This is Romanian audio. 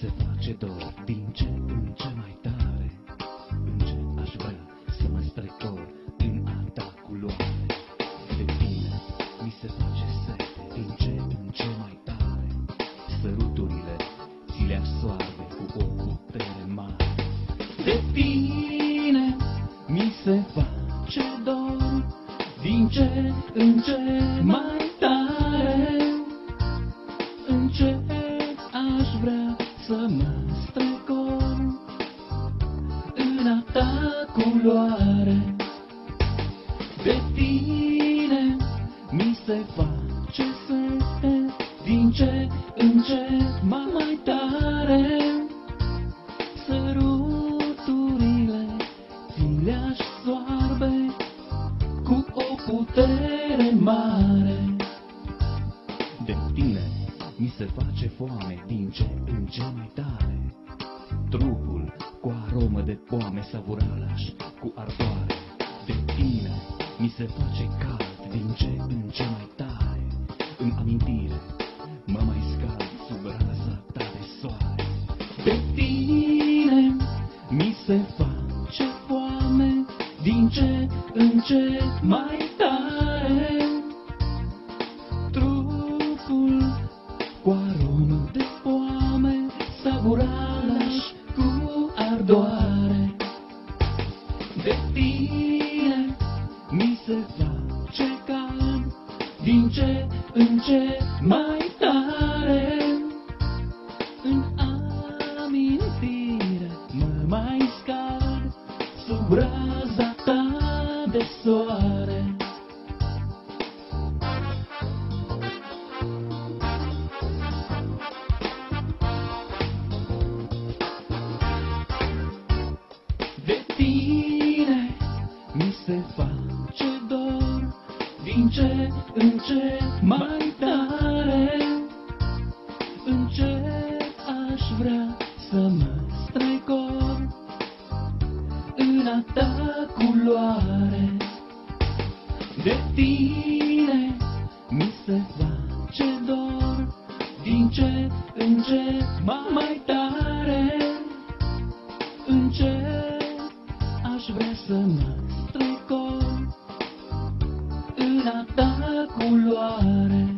se face dor Din ce în ce mai tare. Încet aș vrea să mă strecor Prin arta culoare De tine mi se face sete Din ce în ce mai tare. Săruturile ți le asoarbe Cu o putere mare. De tine mi se face dor Din ce în ce mai tare. Să mă strecor În a ta culoare. De tine mi se face sete Din ce în ce mai tare. Săruturile ți le-aș soarbe Cu o putere mare. De tine mi se face foame din ce în ce mai tare. Trupul cu aromă de poame savuralaș cu ardoare. De tine mi se face cald din ce în ce mai tare. În amintire mă mai scald sub raza ta de soare. De tine mi se face foame din ce în ce mai tare sub raza ta de soare. De tine mi se face dor Din ce în ce mai ta culoare. De tine mi se face dor Din ce în ce mai tare. Încet aș vrea să mă strecor În a ta culoare